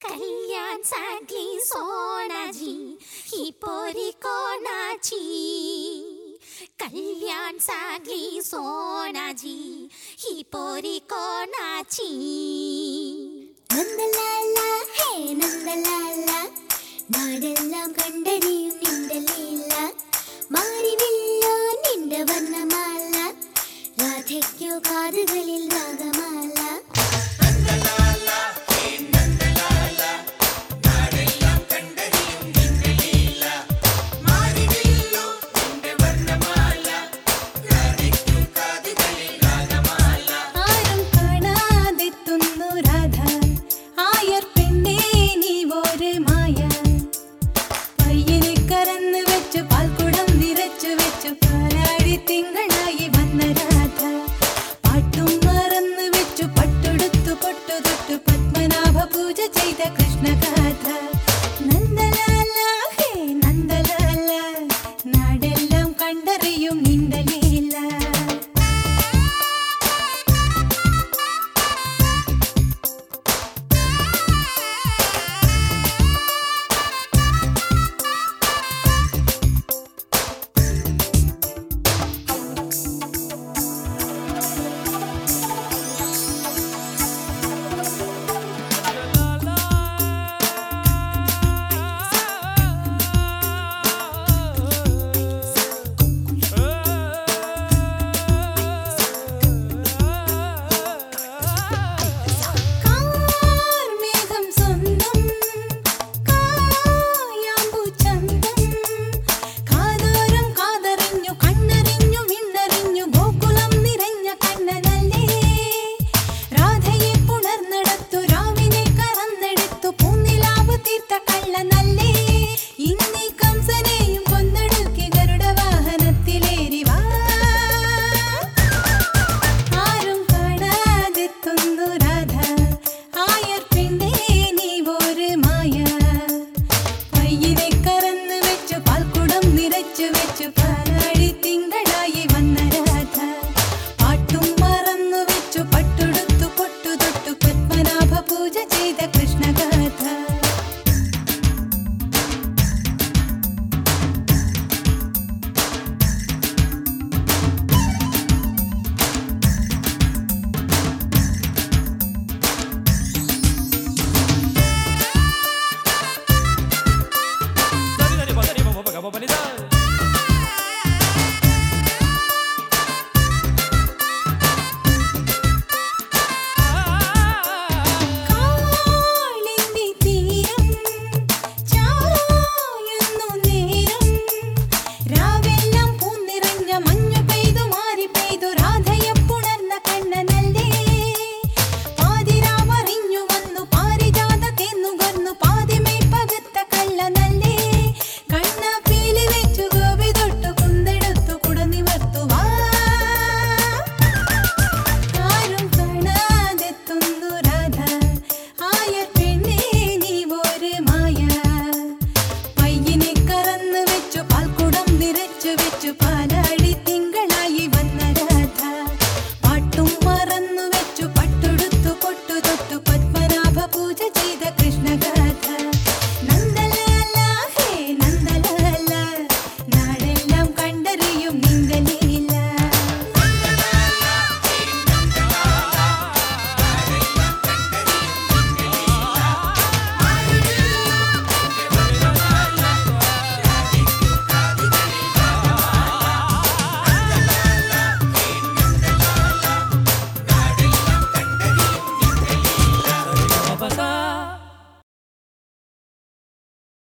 कल्याण सागली सोनाजी ही पोरी കല്യാൺ कल्याण सागली ഹി ही पोरी कोणाची നന്ദലാല ഹേ നന്ദലാല നാടെല്ലാം കണ്ടറിയും നിന്റെ ലീല. മാറിവില്ലോ നിന്റെ വർണമാല രാധയ്ക്കോ കാതുകളിൽ രാഗമാല